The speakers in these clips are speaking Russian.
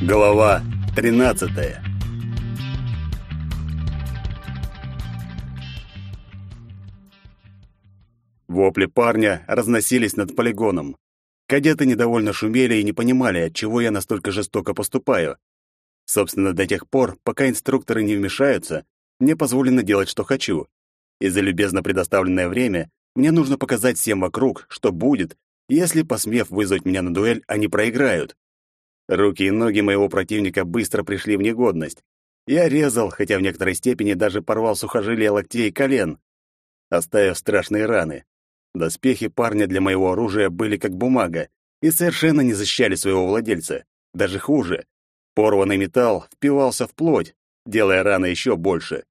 Глава 13. Вопли парня разносились над полигоном. Кадеты недовольно шумели и не понимали, от чего я настолько жестоко поступаю. Собственно, до тех пор, пока инструкторы не вмешаются, мне позволено делать, что хочу. И за любезно предоставленное время мне нужно показать всем вокруг, что будет, если, посмев вызвать меня на дуэль, они проиграют. Руки и ноги моего противника быстро пришли в негодность. Я резал, хотя в некоторой степени даже порвал сухожилия локтей и колен, оставив страшные раны. Доспехи парня для моего оружия были как бумага и совершенно не защищали своего владельца. Даже хуже. Порванный металл впивался в плоть, делая раны еще больше.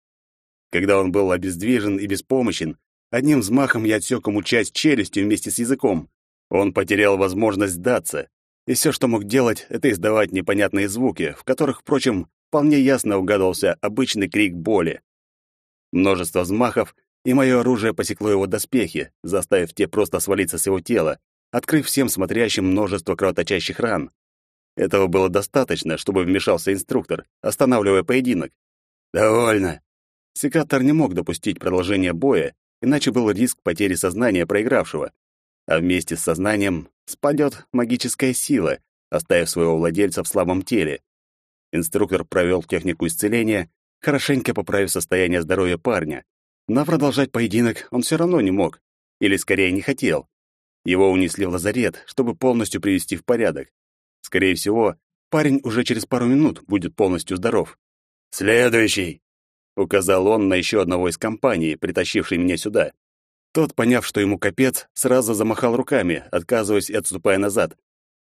Когда он был обездвижен и беспомощен, одним взмахом я отсек ему часть челюсти вместе с языком. Он потерял возможность сдаться и все, что мог делать, это издавать непонятные звуки, в которых, впрочем, вполне ясно угадывался обычный крик боли. Множество взмахов, и мое оружие посекло его доспехи, заставив те просто свалиться с его тела, открыв всем смотрящим множество кровоточащих ран. Этого было достаточно, чтобы вмешался инструктор, останавливая поединок. «Довольно!» Секатор не мог допустить продолжения боя, иначе был риск потери сознания проигравшего, а вместе с сознанием спадет магическая сила, оставив своего владельца в слабом теле. Инструктор провел технику исцеления, хорошенько поправив состояние здоровья парня. Но продолжать поединок он все равно не мог, или скорее не хотел. Его унесли в лазарет, чтобы полностью привести в порядок. Скорее всего, парень уже через пару минут будет полностью здоров. «Следующий!» — указал он на еще одного из компаний, притащившей меня сюда. Тот, поняв, что ему капец, сразу замахал руками, отказываясь и отступая назад.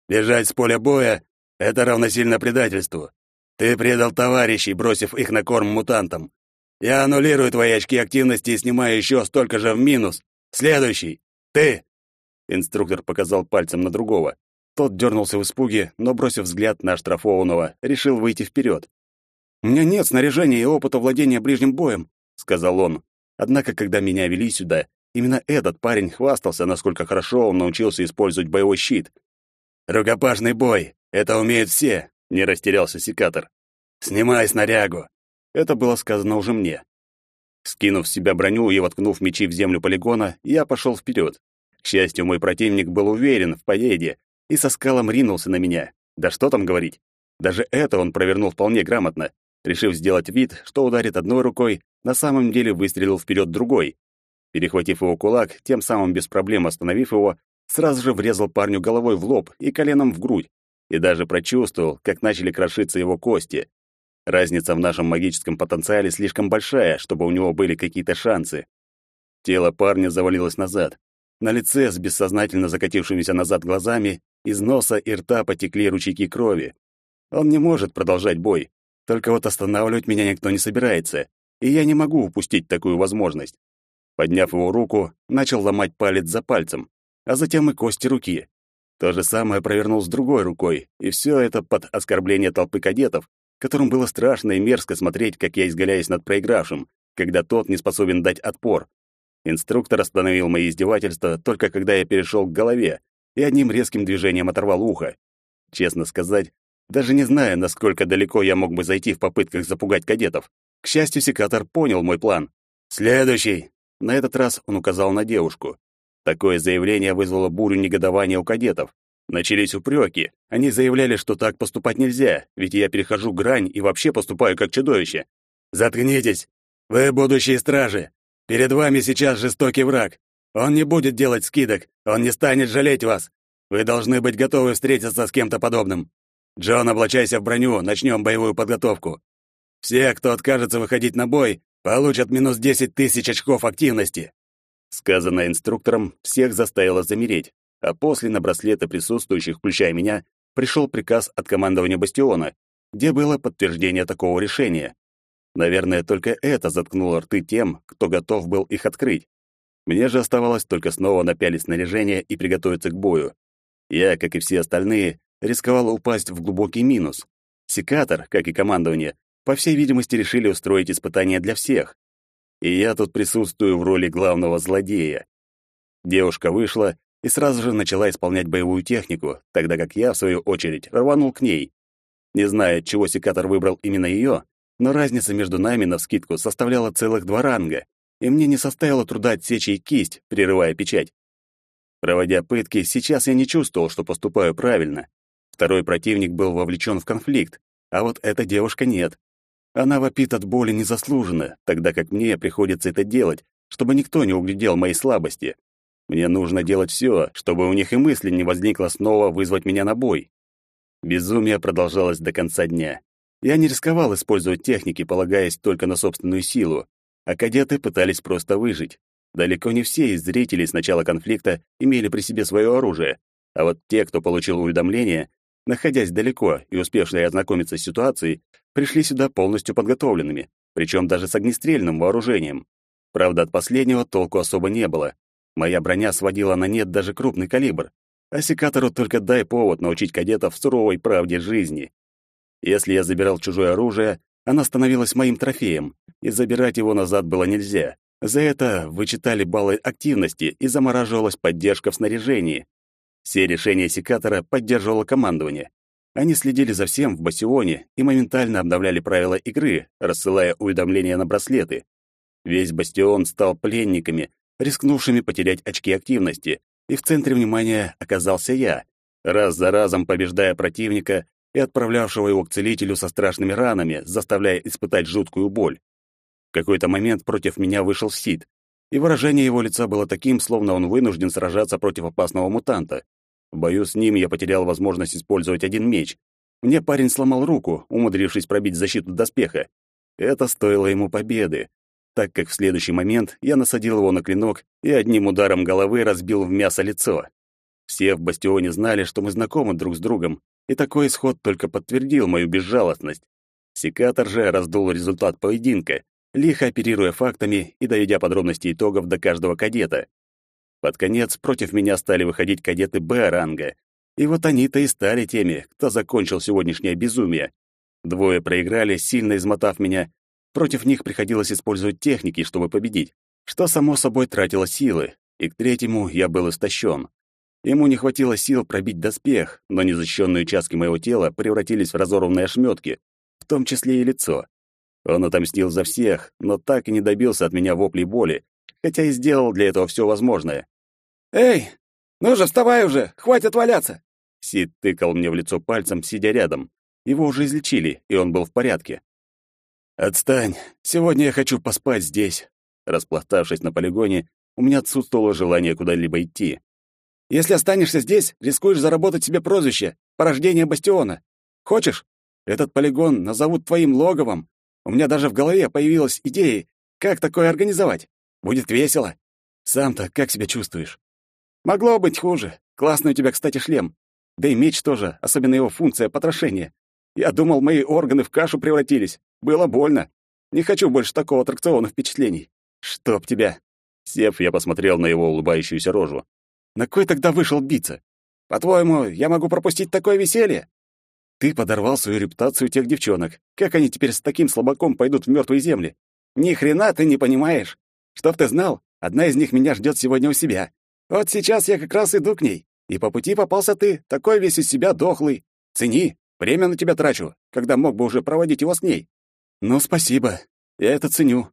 «Бежать с поля боя — это равносильно предательству. Ты предал товарищей, бросив их на корм мутантам. Я аннулирую твои очки активности и снимаю еще столько же в минус. Следующий. Ты!» Инструктор показал пальцем на другого. Тот дернулся в испуге, но, бросив взгляд на штрафованного, решил выйти вперед. «У меня нет снаряжения и опыта владения ближним боем», — сказал он. Однако, когда меня вели сюда, Именно этот парень хвастался, насколько хорошо он научился использовать боевой щит. «Рукопашный бой! Это умеют все!» — не растерялся секатор. «Снимай снарягу!» Это было сказано уже мне. Скинув с себя броню и воткнув мечи в землю полигона, я пошел вперед. К счастью, мой противник был уверен в победе и со скалом ринулся на меня. Да что там говорить? Даже это он провернул вполне грамотно, решив сделать вид, что ударит одной рукой, на самом деле выстрелил вперед другой. Перехватив его кулак, тем самым без проблем остановив его, сразу же врезал парню головой в лоб и коленом в грудь, и даже прочувствовал, как начали крошиться его кости. Разница в нашем магическом потенциале слишком большая, чтобы у него были какие-то шансы. Тело парня завалилось назад. На лице с бессознательно закатившимися назад глазами из носа и рта потекли ручейки крови. Он не может продолжать бой. Только вот останавливать меня никто не собирается, и я не могу упустить такую возможность. Подняв его руку, начал ломать палец за пальцем, а затем и кости руки. То же самое провернул с другой рукой, и все это под оскорбление толпы кадетов, которым было страшно и мерзко смотреть, как я изгаляюсь над проигравшим, когда тот не способен дать отпор. Инструктор остановил мои издевательства только когда я перешел к голове и одним резким движением оторвал ухо. Честно сказать, даже не знаю, насколько далеко я мог бы зайти в попытках запугать кадетов. К счастью, секатор понял мой план. «Следующий!» На этот раз он указал на девушку. Такое заявление вызвало бурю негодования у кадетов. Начались упреки. Они заявляли, что так поступать нельзя, ведь я перехожу грань и вообще поступаю как чудовище. «Заткнитесь! Вы будущие стражи! Перед вами сейчас жестокий враг. Он не будет делать скидок, он не станет жалеть вас. Вы должны быть готовы встретиться с кем-то подобным. Джон, облачайся в броню, начнем боевую подготовку. Все, кто откажется выходить на бой, получат минус десять тысяч очков активности. Сказанное инструктором всех заставило замереть, а после на браслеты присутствующих, включая меня, пришел приказ от командования бастиона, где было подтверждение такого решения. Наверное, только это заткнуло рты тем, кто готов был их открыть. Мне же оставалось только снова напялить снаряжение и приготовиться к бою. Я, как и все остальные, рисковал упасть в глубокий минус. Секатор, как и командование, по всей видимости, решили устроить испытание для всех. И я тут присутствую в роли главного злодея. Девушка вышла и сразу же начала исполнять боевую технику, тогда как я, в свою очередь, рванул к ней. Не знаю, чего секатор выбрал именно ее, но разница между нами навскидку составляла целых два ранга, и мне не составило труда отсечь ей кисть, прерывая печать. Проводя пытки, сейчас я не чувствовал, что поступаю правильно. Второй противник был вовлечен в конфликт, а вот эта девушка нет. Она вопит от боли незаслуженно, тогда как мне приходится это делать, чтобы никто не углядел мои слабости. Мне нужно делать все, чтобы у них и мысли не возникло снова вызвать меня на бой. Безумие продолжалось до конца дня. Я не рисковал использовать техники, полагаясь только на собственную силу, а кадеты пытались просто выжить. Далеко не все из зрителей с начала конфликта имели при себе свое оружие, а вот те, кто получил уведомление, находясь далеко и успевшие ознакомиться с ситуацией, пришли сюда полностью подготовленными, причем даже с огнестрельным вооружением. Правда, от последнего толку особо не было. Моя броня сводила на нет даже крупный калибр, а секатору только дай повод научить кадетов суровой правде жизни. Если я забирал чужое оружие, оно становилось моим трофеем, и забирать его назад было нельзя. За это вычитали баллы активности и замораживалась поддержка в снаряжении. Все решения секатора поддерживало командование. Они следили за всем в бастионе и моментально обновляли правила игры, рассылая уведомления на браслеты. Весь бастион стал пленниками, рискнувшими потерять очки активности, и в центре внимания оказался я, раз за разом побеждая противника и отправлявшего его к целителю со страшными ранами, заставляя испытать жуткую боль. В какой-то момент против меня вышел Сид, и выражение его лица было таким, словно он вынужден сражаться против опасного мутанта. В бою с ним я потерял возможность использовать один меч. Мне парень сломал руку, умудрившись пробить защиту доспеха. Это стоило ему победы, так как в следующий момент я насадил его на клинок и одним ударом головы разбил в мясо лицо. Все в бастионе знали, что мы знакомы друг с другом, и такой исход только подтвердил мою безжалостность. Секатор же раздул результат поединка, лихо оперируя фактами и доведя подробности итогов до каждого кадета. Под конец против меня стали выходить кадеты Б-ранга, и вот они-то и стали теми, кто закончил сегодняшнее безумие. Двое проиграли, сильно измотав меня, Против них приходилось использовать техники, чтобы победить, что, само собой, тратило силы, и к третьему я был истощен. Ему не хватило сил пробить доспех, но незащищенные участки моего тела превратились в разорванные ошметки, в том числе и лицо. Он отомстил за всех, но так и не добился от меня воплей боли, хотя и сделал для этого все возможное. «Эй, ну же, вставай уже, хватит валяться!» Сид тыкал мне в лицо пальцем, сидя рядом. Его уже излечили, и он был в порядке. «Отстань! Сегодня я хочу поспать здесь!» Распластавшись на полигоне, у меня отсутствовало желание куда-либо идти. «Если останешься здесь, рискуешь заработать себе прозвище «Порождение Бастиона». Хочешь? Этот полигон назовут твоим логовом. У меня даже в голове появилась идея, как такое организовать. Будет весело. Сам-то как себя чувствуешь? Могло быть хуже. Классный у тебя, кстати, шлем. Да и меч тоже, особенно его функция потрошения. Я думал, мои органы в кашу превратились. Было больно. Не хочу больше такого аттракциона впечатлений. Чтоб тебя. Сев, я посмотрел на его улыбающуюся рожу. На кой тогда вышел биться? По-твоему, я могу пропустить такое веселье? Ты подорвал свою репутацию тех девчонок. Как они теперь с таким слабаком пойдут в мертвые земли? Ни хрена ты не понимаешь. Чтоб ты знал, одна из них меня ждет сегодня у себя. Вот сейчас я как раз иду к ней. И по пути попался ты, такой весь из себя дохлый. Цени, время на тебя трачу, когда мог бы уже проводить его с ней. «Ну, спасибо. Я это ценю».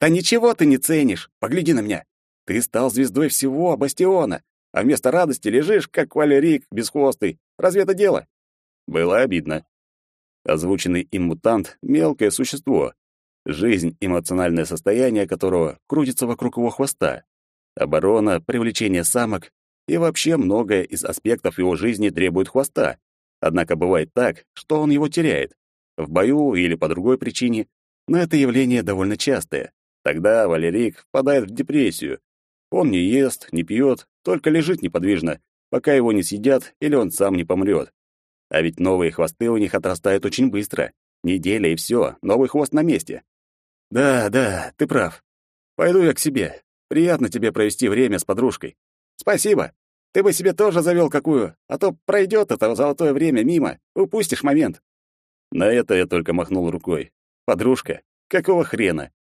«Да ничего ты не ценишь. Погляди на меня. Ты стал звездой всего Бастиона, а вместо радости лежишь, как Валерик, бесхвостый. Разве это дело?» Было обидно. Озвученный им мутант — мелкое существо, жизнь, эмоциональное состояние которого крутится вокруг его хвоста. Оборона, привлечение самок и вообще многое из аспектов его жизни требует хвоста. Однако бывает так, что он его теряет в бою или по другой причине, но это явление довольно частое. Тогда Валерик впадает в депрессию. Он не ест, не пьет, только лежит неподвижно, пока его не съедят или он сам не помрет. А ведь новые хвосты у них отрастают очень быстро. Неделя и все, новый хвост на месте. Да, да, ты прав. Пойду я к себе. Приятно тебе провести время с подружкой. Спасибо. Ты бы себе тоже завел какую, а то пройдет это золотое время мимо, упустишь момент. На это я только махнул рукой. Подружка? Какого хрена?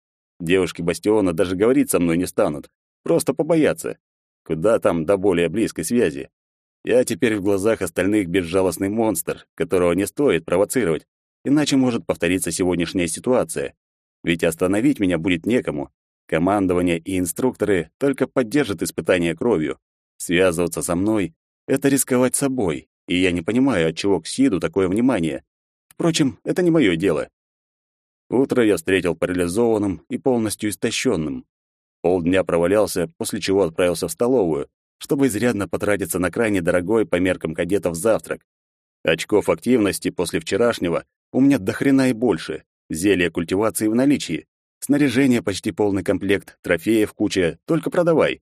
Девушки Бастиона даже говорить со мной не станут. Просто побоятся. Куда там до более близкой связи? Я теперь в глазах остальных безжалостный монстр, которого не стоит провоцировать, иначе может повториться сегодняшняя ситуация. Ведь остановить меня будет некому. Командование и инструкторы только поддержат испытания кровью. Связываться со мной — это рисковать собой, и я не понимаю, от чего к Сиду такое внимание. Впрочем, это не мое дело. Утро я встретил парализованным и полностью истощенным. Полдня провалялся, после чего отправился в столовую, чтобы изрядно потратиться на крайне дорогой по меркам кадетов завтрак. Очков активности после вчерашнего у меня до хрена и больше. Зелье культивации в наличии. Снаряжение почти полный комплект, трофеев куча, только продавай.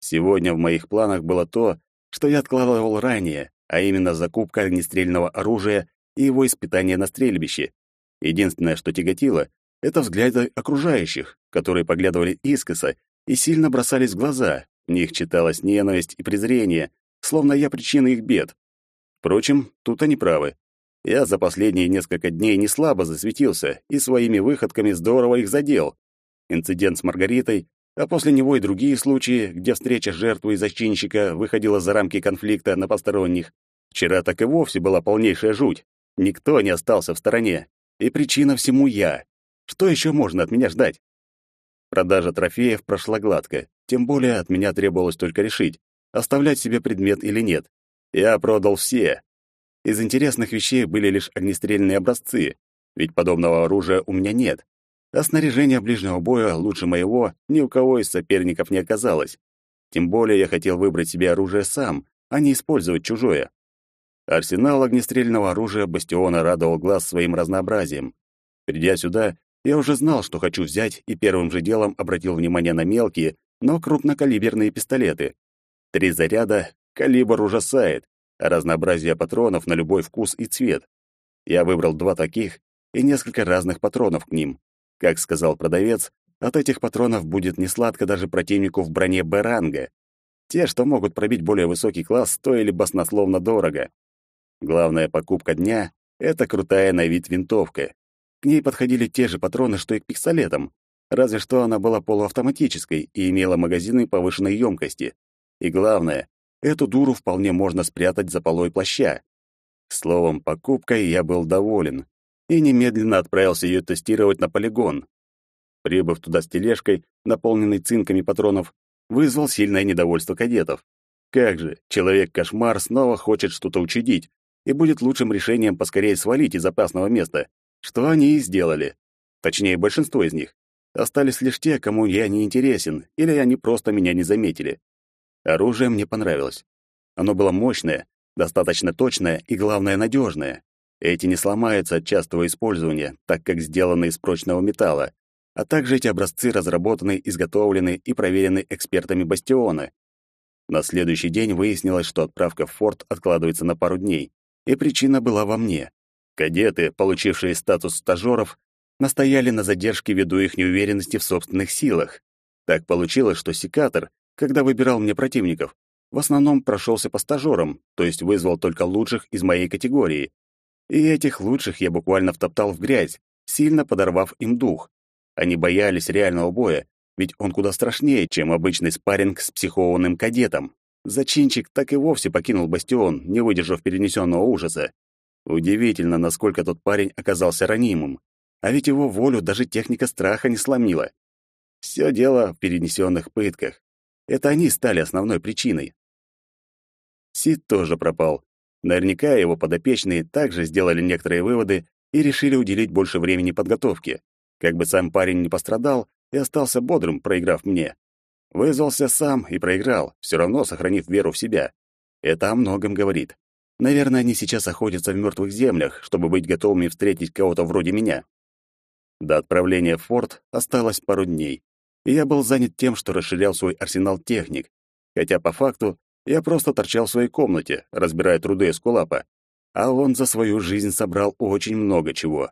Сегодня в моих планах было то, что я откладывал ранее, а именно закупка огнестрельного оружия и его испытание на стрельбище. Единственное, что тяготило, это взгляды окружающих, которые поглядывали искоса и сильно бросались в глаза. В них читалась ненависть и презрение, словно я причина их бед. Впрочем, тут они правы. Я за последние несколько дней не слабо засветился и своими выходками здорово их задел. Инцидент с Маргаритой, а после него и другие случаи, где встреча жертвы и зачинщика выходила за рамки конфликта на посторонних. Вчера так и вовсе была полнейшая жуть. Никто не остался в стороне. И причина всему я. Что еще можно от меня ждать? Продажа трофеев прошла гладко, тем более от меня требовалось только решить, оставлять себе предмет или нет. Я продал все. Из интересных вещей были лишь огнестрельные образцы, ведь подобного оружия у меня нет. А снаряжение ближнего боя лучше моего ни у кого из соперников не оказалось. Тем более я хотел выбрать себе оружие сам, а не использовать чужое. Арсенал огнестрельного оружия Бастиона радовал глаз своим разнообразием. Придя сюда, я уже знал, что хочу взять, и первым же делом обратил внимание на мелкие, но крупнокалиберные пистолеты. Три заряда, калибр ужасает, разнообразие патронов на любой вкус и цвет. Я выбрал два таких и несколько разных патронов к ним. Как сказал продавец, от этих патронов будет несладко даже противнику в броне Б-ранга. Те, что могут пробить более высокий класс, стоили баснословно дорого. Главная покупка дня — это крутая на вид винтовка. К ней подходили те же патроны, что и к пистолетам, разве что она была полуавтоматической и имела магазины повышенной емкости. И главное, эту дуру вполне можно спрятать за полой плаща. Словом, покупкой я был доволен и немедленно отправился ее тестировать на полигон. Прибыв туда с тележкой, наполненной цинками патронов, вызвал сильное недовольство кадетов. Как же, человек-кошмар снова хочет что-то учудить, и будет лучшим решением поскорее свалить из опасного места, что они и сделали. Точнее, большинство из них. Остались лишь те, кому я не интересен, или они просто меня не заметили. Оружие мне понравилось. Оно было мощное, достаточно точное и, главное, надежное. Эти не сломаются от частого использования, так как сделаны из прочного металла, а также эти образцы разработаны, изготовлены и проверены экспертами Бастиона. На следующий день выяснилось, что отправка в форт откладывается на пару дней, и причина была во мне. Кадеты, получившие статус стажеров, настояли на задержке ввиду их неуверенности в собственных силах. Так получилось, что секатор, когда выбирал мне противников, в основном прошелся по стажерам, то есть вызвал только лучших из моей категории. И этих лучших я буквально втоптал в грязь, сильно подорвав им дух. Они боялись реального боя, ведь он куда страшнее, чем обычный спарринг с психованным кадетом. Зачинчик так и вовсе покинул бастион, не выдержав перенесенного ужаса. Удивительно, насколько тот парень оказался ранимым. А ведь его волю даже техника страха не сломила. Все дело в перенесенных пытках. Это они стали основной причиной. Сид тоже пропал. Наверняка его подопечные также сделали некоторые выводы и решили уделить больше времени подготовке. Как бы сам парень не пострадал и остался бодрым, проиграв мне. Вызвался сам и проиграл, все равно сохранив веру в себя. Это о многом говорит. Наверное, они сейчас охотятся в мертвых землях, чтобы быть готовыми встретить кого-то вроде меня. До отправления в форт осталось пару дней, и я был занят тем, что расширял свой арсенал техник, хотя по факту я просто торчал в своей комнате, разбирая труды Эскулапа, а он за свою жизнь собрал очень много чего.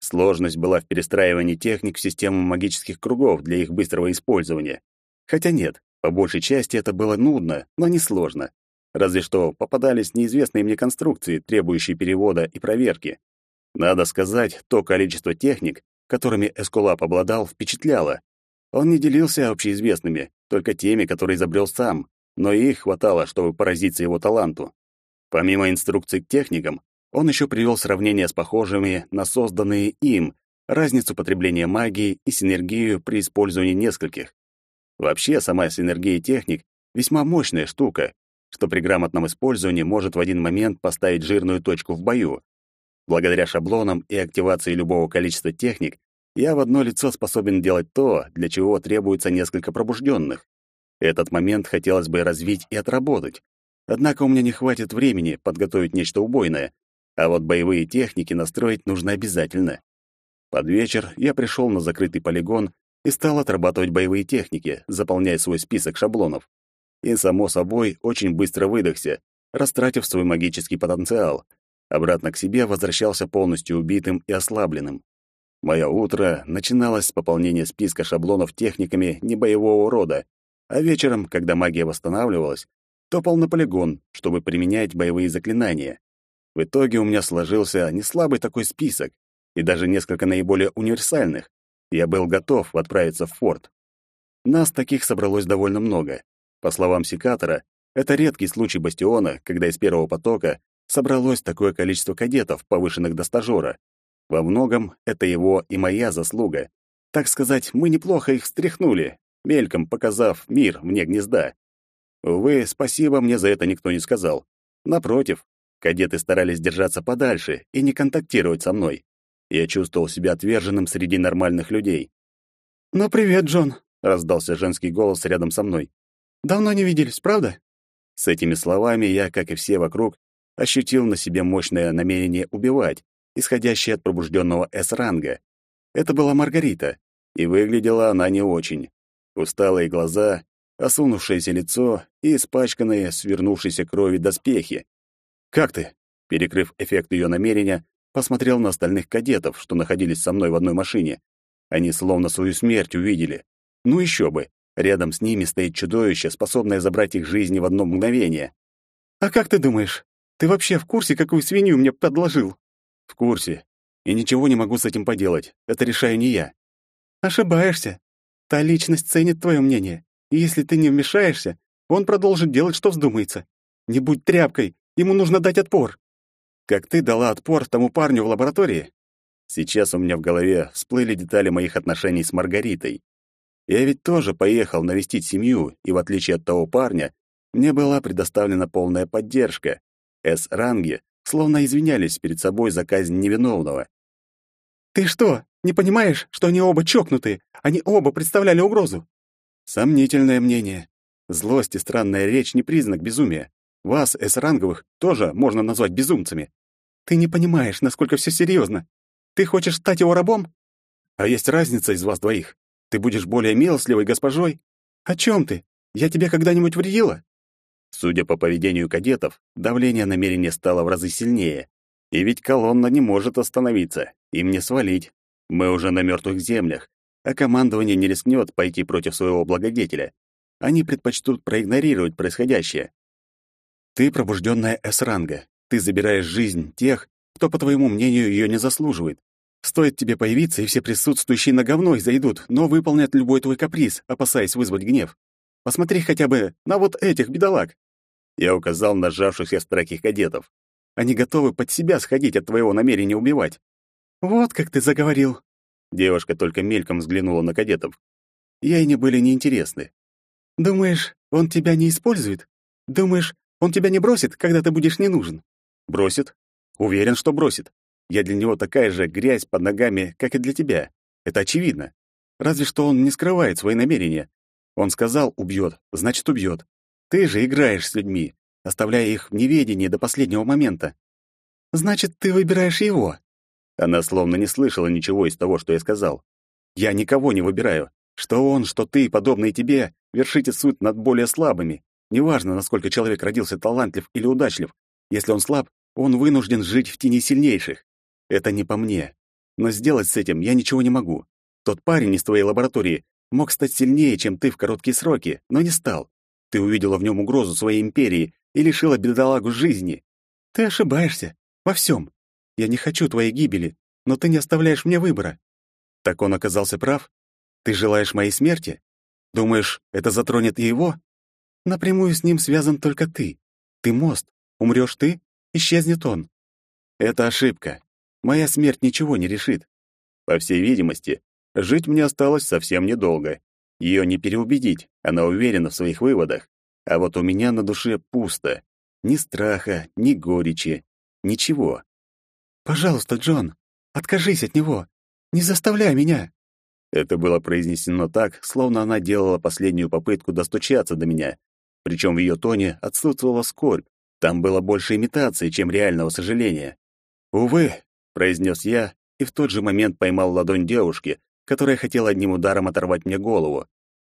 Сложность была в перестраивании техник в систему магических кругов для их быстрого использования. Хотя нет, по большей части это было нудно, но не сложно. Разве что попадались неизвестные мне конструкции, требующие перевода и проверки. Надо сказать, то количество техник, которыми Эскулап обладал, впечатляло. Он не делился общеизвестными, только теми, которые изобрел сам, но и их хватало, чтобы поразиться его таланту. Помимо инструкций к техникам, он еще привел сравнение с похожими на созданные им, разницу потребления магии и синергию при использовании нескольких. Вообще, сама синергия техник весьма мощная штука, что при грамотном использовании может в один момент поставить жирную точку в бою. Благодаря шаблонам и активации любого количества техник я в одно лицо способен делать то, для чего требуется несколько пробужденных. Этот момент хотелось бы развить и отработать. Однако у меня не хватит времени подготовить нечто убойное, а вот боевые техники настроить нужно обязательно. Под вечер я пришел на закрытый полигон и стал отрабатывать боевые техники, заполняя свой список шаблонов. И, само собой, очень быстро выдохся, растратив свой магический потенциал. Обратно к себе возвращался полностью убитым и ослабленным. Мое утро начиналось с пополнения списка шаблонов техниками небоевого рода, а вечером, когда магия восстанавливалась, топал на полигон, чтобы применять боевые заклинания. В итоге у меня сложился не слабый такой список, и даже несколько наиболее универсальных. Я был готов отправиться в форт. Нас таких собралось довольно много. По словам секатора, это редкий случай бастиона, когда из первого потока собралось такое количество кадетов, повышенных до стажера. Во многом это его и моя заслуга. Так сказать, мы неплохо их встряхнули, мельком показав мир вне гнезда. Увы, спасибо мне за это никто не сказал. Напротив, кадеты старались держаться подальше и не контактировать со мной. Я чувствовал себя отверженным среди нормальных людей. «Ну, привет, Джон», — раздался женский голос рядом со мной. «Давно не виделись, правда?» С этими словами я, как и все вокруг, ощутил на себе мощное намерение убивать, исходящее от пробужденного С-ранга. Это была Маргарита, и выглядела она не очень. Усталые глаза, осунувшееся лицо и испачканные, свернувшейся крови доспехи. «Как ты?» Перекрыв эффект ее намерения, посмотрел на остальных кадетов, что находились со мной в одной машине. Они словно свою смерть увидели. Ну еще бы, рядом с ними стоит чудовище, способное забрать их жизни в одно мгновение. «А как ты думаешь, ты вообще в курсе, какую свинью мне подложил?» В курсе. И ничего не могу с этим поделать. Это решаю не я. Ошибаешься. Та личность ценит твое мнение. И если ты не вмешаешься, он продолжит делать, что вздумается. Не будь тряпкой, ему нужно дать отпор. Как ты дала отпор тому парню в лаборатории? Сейчас у меня в голове всплыли детали моих отношений с Маргаритой. Я ведь тоже поехал навестить семью, и в отличие от того парня, мне была предоставлена полная поддержка. С-ранги словно извинялись перед собой за казнь невиновного. «Ты что, не понимаешь, что они оба чокнутые? Они оба представляли угрозу?» Сомнительное мнение. Злость и странная речь не признак безумия. Вас, эсранговых, тоже можно назвать безумцами. Ты не понимаешь, насколько все серьезно. Ты хочешь стать его рабом? А есть разница из вас двоих. Ты будешь более милостливой госпожой? О чем ты? Я тебе когда-нибудь вредила? Судя по поведению кадетов, давление намерения стало в разы сильнее. И ведь колонна не может остановиться, им не свалить. Мы уже на мертвых землях, а командование не рискнет пойти против своего благодетеля. Они предпочтут проигнорировать происходящее. Ты пробужденная С-ранга. Ты забираешь жизнь тех, кто, по твоему мнению, ее не заслуживает. Стоит тебе появиться, и все присутствующие на говно зайдут, но выполнят любой твой каприз, опасаясь вызвать гнев. Посмотри хотя бы на вот этих бедолаг. Я указал на сжавшихся страхих кадетов. Они готовы под себя сходить от твоего намерения убивать. Вот как ты заговорил. Девушка только мельком взглянула на кадетов. Ей не были неинтересны. Думаешь, он тебя не использует? Думаешь, он тебя не бросит, когда ты будешь не нужен? Бросит. Уверен, что бросит. Я для него такая же грязь под ногами, как и для тебя. Это очевидно. Разве что он не скрывает свои намерения. Он сказал «убьет», значит, убьет. Ты же играешь с людьми, оставляя их в неведении до последнего момента. Значит, ты выбираешь его. Она словно не слышала ничего из того, что я сказал. Я никого не выбираю. Что он, что ты, подобные тебе, вершите суд над более слабыми. Неважно, насколько человек родился талантлив или удачлив. Если он слаб, он вынужден жить в тени сильнейших. Это не по мне. Но сделать с этим я ничего не могу. Тот парень из твоей лаборатории мог стать сильнее, чем ты в короткие сроки, но не стал. Ты увидела в нем угрозу своей империи и лишила бедолагу жизни. Ты ошибаешься. Во всем. Я не хочу твоей гибели, но ты не оставляешь мне выбора. Так он оказался прав? Ты желаешь моей смерти? Думаешь, это затронет и его? Напрямую с ним связан только ты. Ты мост. Умрешь ты, исчезнет он. Это ошибка. Моя смерть ничего не решит. По всей видимости, жить мне осталось совсем недолго. Ее не переубедить, она уверена в своих выводах. А вот у меня на душе пусто. Ни страха, ни горечи, ничего. «Пожалуйста, Джон, откажись от него. Не заставляй меня!» Это было произнесено так, словно она делала последнюю попытку достучаться до меня. Причем в ее тоне отсутствовала скорбь. Там было больше имитации, чем реального сожаления. «Увы», — произнес я, и в тот же момент поймал ладонь девушки, которая хотела одним ударом оторвать мне голову.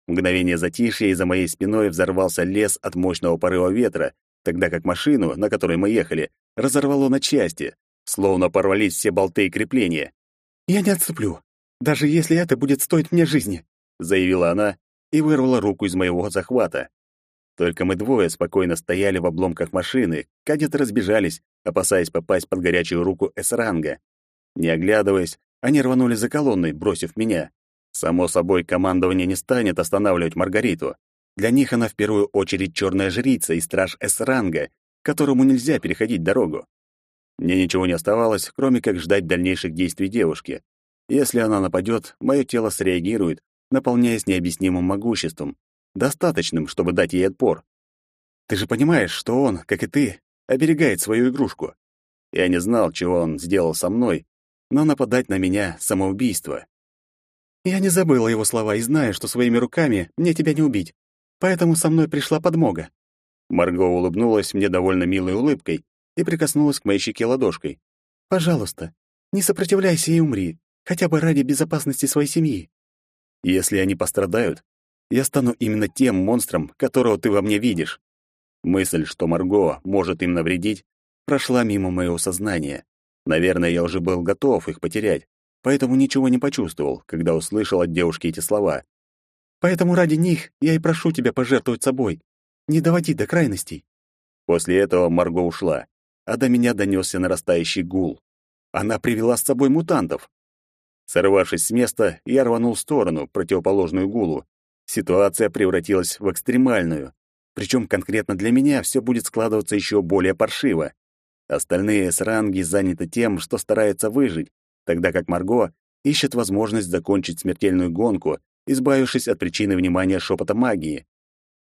Мгновение затишья, и за моей спиной взорвался лес от мощного порыва ветра, тогда как машину, на которой мы ехали, разорвало на части, словно порвались все болты и крепления. «Я не отступлю, даже если это будет стоить мне жизни», заявила она и вырвала руку из моего захвата. Только мы двое спокойно стояли в обломках машины, кадеты разбежались, опасаясь попасть под горячую руку С-ранга. Не оглядываясь, они рванули за колонной, бросив меня. Само собой, командование не станет останавливать Маргариту. Для них она в первую очередь черная жрица и страж С-ранга, которому нельзя переходить дорогу. Мне ничего не оставалось, кроме как ждать дальнейших действий девушки. Если она нападет, мое тело среагирует, наполняясь необъяснимым могуществом, достаточным, чтобы дать ей отпор. Ты же понимаешь, что он, как и ты, оберегает свою игрушку. Я не знал, чего он сделал со мной, но нападать на меня — самоубийство. Я не забыла его слова и знаю, что своими руками мне тебя не убить, поэтому со мной пришла подмога. Марго улыбнулась мне довольно милой улыбкой и прикоснулась к моей щеке ладошкой. «Пожалуйста, не сопротивляйся и умри, хотя бы ради безопасности своей семьи. Если они пострадают, я стану именно тем монстром, которого ты во мне видишь». Мысль, что Марго может им навредить, прошла мимо моего сознания. Наверное, я уже был готов их потерять, поэтому ничего не почувствовал, когда услышал от девушки эти слова. «Поэтому ради них я и прошу тебя пожертвовать собой. Не доводи до крайностей». После этого Марго ушла, а до меня донесся нарастающий гул. Она привела с собой мутантов. Сорвавшись с места, я рванул в сторону, противоположную гулу. Ситуация превратилась в экстремальную. Причем конкретно для меня все будет складываться еще более паршиво. Остальные сранги заняты тем, что стараются выжить, тогда как Марго ищет возможность закончить смертельную гонку, избавившись от причины внимания шепота магии.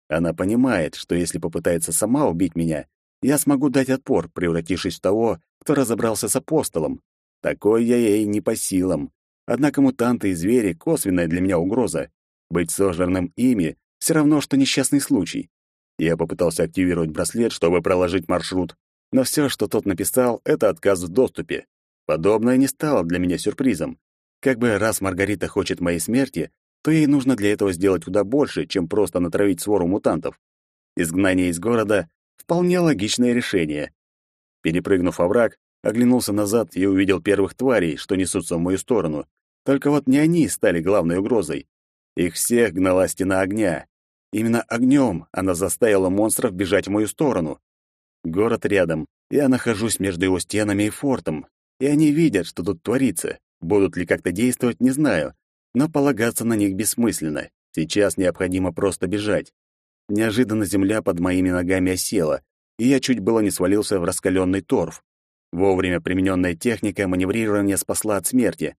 Она понимает, что если попытается сама убить меня, я смогу дать отпор, превратившись в того, кто разобрался с апостолом. Такой я ей не по силам. Однако мутанты и звери — косвенная для меня угроза. Быть сожранным ими — все равно, что несчастный случай. Я попытался активировать браслет, чтобы проложить маршрут, но все, что тот написал, это отказ в доступе. Подобное не стало для меня сюрпризом. Как бы раз Маргарита хочет моей смерти, то ей нужно для этого сделать куда больше, чем просто натравить свору мутантов. Изгнание из города — вполне логичное решение. Перепрыгнув овраг, оглянулся назад и увидел первых тварей, что несутся в мою сторону. Только вот не они стали главной угрозой. Их всех гнала стена огня. Именно огнем она заставила монстров бежать в мою сторону. Город рядом. Я нахожусь между его стенами и фортом. И они видят, что тут творится. Будут ли как-то действовать, не знаю. Но полагаться на них бессмысленно. Сейчас необходимо просто бежать. Неожиданно земля под моими ногами осела, и я чуть было не свалился в раскаленный торф. Вовремя примененная техника маневрирования спасла от смерти.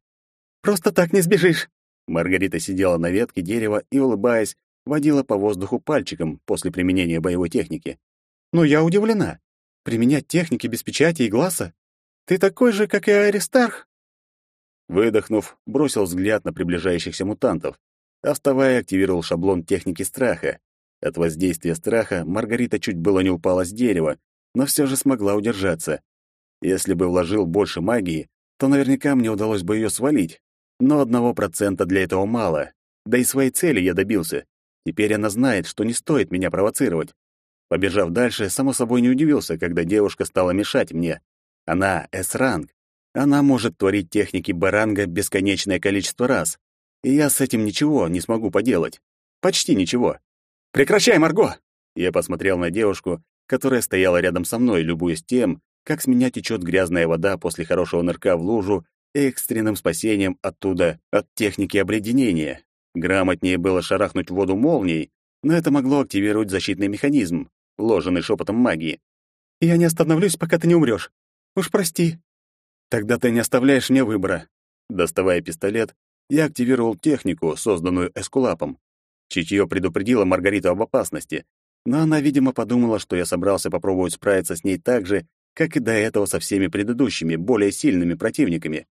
«Просто так не сбежишь!» Маргарита сидела на ветке дерева и, улыбаясь, водила по воздуху пальчиком после применения боевой техники. Но я удивлена. Применять техники без печати и глаза? Ты такой же, как и Аристарх? Выдохнув, бросил взгляд на приближающихся мутантов. А вставая, активировал шаблон техники страха. От воздействия страха Маргарита чуть было не упала с дерева, но все же смогла удержаться. Если бы вложил больше магии, то наверняка мне удалось бы ее свалить. Но одного процента для этого мало. Да и своей цели я добился. Теперь она знает, что не стоит меня провоцировать. Побежав дальше, само собой не удивился, когда девушка стала мешать мне. Она — С-ранг. Она может творить техники баранга бесконечное количество раз. И я с этим ничего не смогу поделать. Почти ничего. «Прекращай, Марго!» Я посмотрел на девушку, которая стояла рядом со мной, любуясь тем, как с меня течет грязная вода после хорошего нырка в лужу и экстренным спасением оттуда от техники обледенения. Грамотнее было шарахнуть воду молнией, но это могло активировать защитный механизм, вложенный шепотом магии. «Я не остановлюсь, пока ты не умрёшь. Уж прости». «Тогда ты не оставляешь мне выбора». Доставая пистолет, я активировал технику, созданную Эскулапом. Чутье предупредило Маргариту об опасности, но она, видимо, подумала, что я собрался попробовать справиться с ней так же, как и до этого со всеми предыдущими, более сильными противниками.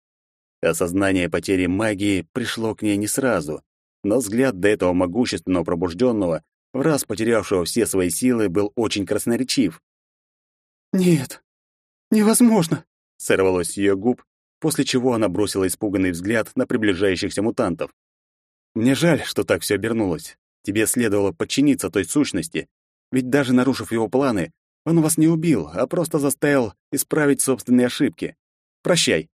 Осознание потери магии пришло к ней не сразу, но взгляд до этого могущественного пробужденного, в раз потерявшего все свои силы, был очень красноречив. «Нет, невозможно!» — сорвалось с ее губ, после чего она бросила испуганный взгляд на приближающихся мутантов. «Мне жаль, что так все обернулось. Тебе следовало подчиниться той сущности, ведь даже нарушив его планы, он вас не убил, а просто заставил исправить собственные ошибки. Прощай».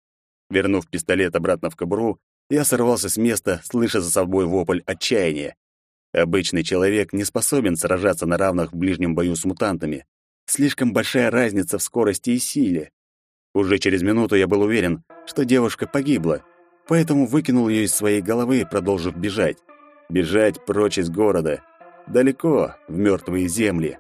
Вернув пистолет обратно в кобуру, я сорвался с места, слыша за собой вопль отчаяния. Обычный человек не способен сражаться на равных в ближнем бою с мутантами. Слишком большая разница в скорости и силе. Уже через минуту я был уверен, что девушка погибла, поэтому выкинул ее из своей головы, продолжив бежать. Бежать прочь из города, далеко, в мертвые земли.